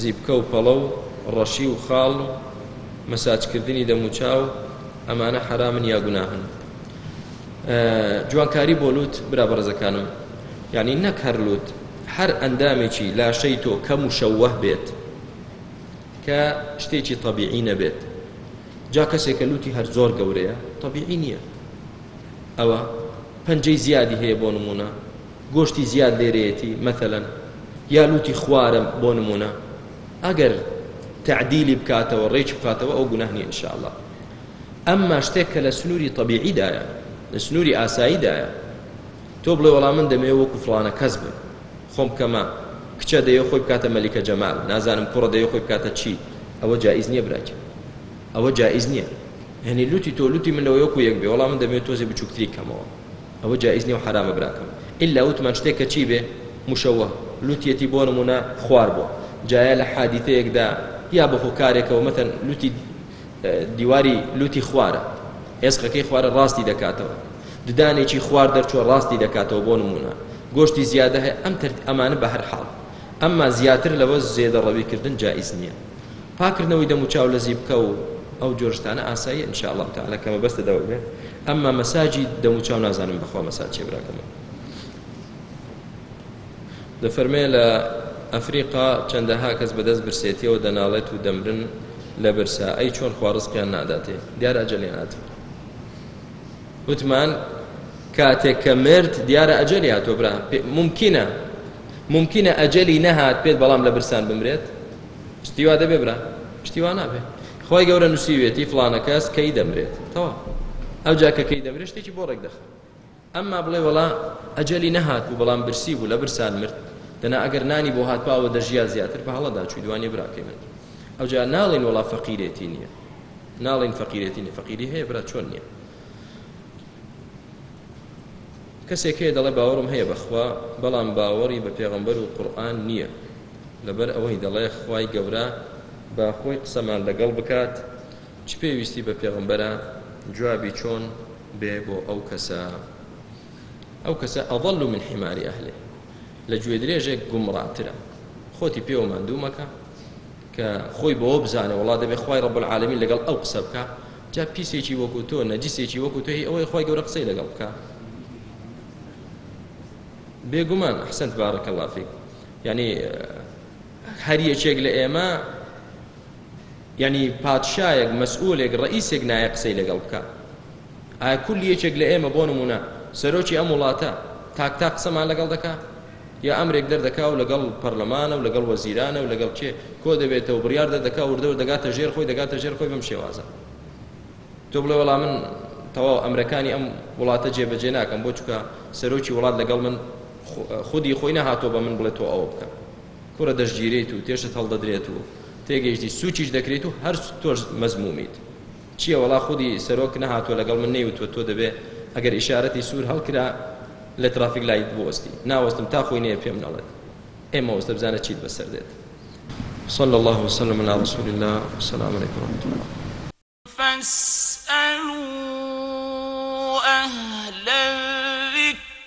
زیپکە و پەڵە و ڕەشی و خاڵ و مەساج کردنی دەموچاو ئەمانە حەرامن یا گوناهن جوانکاری بۆ لوت برا بەڕێزەکانم یعنی نەک هەر لوت هەر ئەندامێکی لاشەی تۆ کە مشەوه بێت کە شتێکی طبیعی نەبێت جا کەسێکە لوتی هەر زۆر گەورەیە طبیعی نییە ئەوە پەنجەی زیادی هەیە بۆ نمونە گۆشتی زیاد لێرەیەتی مەثەلا یا لوتی خوارە بۆ نمونە ئەگەر تعدیلی بکاتەوە ڕێکی بخاتەوە ئەو گوناه نیە ان شاء الله ئەمما شتێک کە لە سنووری طبیعی دایە لە سنووری ئاسایی دایە تۆ بڵێ وەڵام من دەمێ وەکو فڵانە کەس بم خۆم کەمە کچە دەیە خۆی بکاتە مەلیکە جەمال نازانم کوڕە دەیە خۆی بکاتە چی ئەوە جایز نییە براکە ئەوە جایز نییە هەنی لوتی تۆ لوتی من لەوە یەکو یەک بێ وەڵام من دەمێت تۆزی بچووکتری کەمەوە ئەوە جائیز نیە و حەرامە براکەم ئیلا وتمان شتێک کە چی بێ مشوه لوتیەتی بۆ نمونە خوار بۆ جایە لە حادیتەیەکدا یا بە هۆکارێکەوە مەتەن لوتی دیواری لوتی خوارە ئێسقەکەی خوارە ڕاستی دەکاتەوە ددانێکی خوار دەرچوە ڕاستی دەکاتەوە بۆ نمونە گۆشتی زیادە هەیە ئەم تەرت ئەمانە بە هەر حاڵ ئەمما زیاتر لەوە زێدە ڕەویکردن جائیز نییە پاککردنەوەی دەم و چاو لە زیپکە و ئەو جۆرە شتانە ئاساییە ان شاء اللە تعالی کە مەبەستت ئەوە بێت ئەمما مەساجی دەم و چاو نازانم بەخوا مەساج چیە براکەم من دەفەرمێ لە ئەفریقا چەندەها کەس بەدەست برسێتیەوە دەناڵێت و دەمرن لە برسا ئەی چۆن خوا ڕزقیان ناداتێ دیارە ئەجەلیان هاتوو وتمان کاتێک کە مرد دیارە ئەجەلی هاتووە برا ممکنە مومکینە ئەجەلی نەهات بێت بەڵام لە برسان بمرێت شتی وا دەبێ برا شتی وا نابێ خی گەورە نووسیوێتی فلانە کەس کەی دەمرێت تەوا ئەو جاکە کەی دەمرێت شتێکی بۆ ڕێک دەخە ئەمما بڵێ وڵا ئەجەلی نەهات بوو بەڵام برسی بوو لە برسان مرد دەنا ئەگەر نانی بۆ هاتپاوە دەژیا زیاتر بە هەڵەدا چوی دوانی براکەی من ئەو جا ناڵین وڵا فەقیرێتی نییە ناڵین فەقیرێتی نیە فەقیری هەیە برا چۆن نییە کەسێک هەیە دەڵێ باوەڕم هەیە بە خوا بەڵام باوەڕی بە پێغەمبەر و قورئان نیە لەبەر ئەوەی دەڵێ خوای گەورە با خۆی قسەمان لەگەڵ بکات چ پێویستی بە پێغەمبەرە جوابی چۆن بێ بۆ ئەو کەسە ئەو کەسە اضل من حمار اهله لە گوێدرێژێک گومڕاترە خۆتی پێوە ماندوو مەکە کە خۆی بەوە بزانێ وەڵا دەبێ خوای رب العالمین لەگەڵ ئەو قسە بکا جا پیسێکی وەکو تۆ نەجیسێکی وەکو تۆ هی ئەوەی خوای گەورە قسەی لەگەڵ بکا بێگومان احسنت بارک الله فيك یعنی هەر یەکێک لە ئێمە یعنی پادشایەک مەسئولێک ڕئیسێک نایە قسەی لەگەڵ بکە ئایا کول یەکێک لە ئێمە بۆ نمونە سەرۆکی ئەم وڵاتە تاک تا قسەمان لەگەڵ دەکا یا ئەمرێک دەردەکا و لەگەڵ پەرلەمانە و لەگەڵ وەزیرانە و لەگەڵ کێ کۆ دەبێتەوە بڕیار دەردەکا وردەور دەگاتە ژێر خۆی دەگاتە ژێر خۆی بەم شێوازە تۆ بڵێ وەڵا من تەواو ئەمرەکانی ئەم وڵاتە جێبەجێ ناکەم بۆ چکە سەرۆکی وڵات لەگەڵ من خودی خۆی نەهاتۆ بە من بڵێ تۆ ئەوە بکە کوڕە دەشگیرێت و تێشت هەڵدەدرێت و تێگەیشتی سوچیش دەکرێت و هەر تۆش مەزمومیت چیە وەڵا خودی سەرۆک نەهاتوە لەگەڵ من نەیوتوە تۆ دەبێ ئەگەر ئیشارەتی سور هەڵکرا لە ترافیک لایت بوەستی ناوەستم تا خۆی نەیە پێم نەڵێت ئێ مەوەستە بزانە چیت بەسەر دێت صلی اللە وسلم علی رسول اللە والسلام علیکم ورحمة اللە فاسألوا أهل الذکر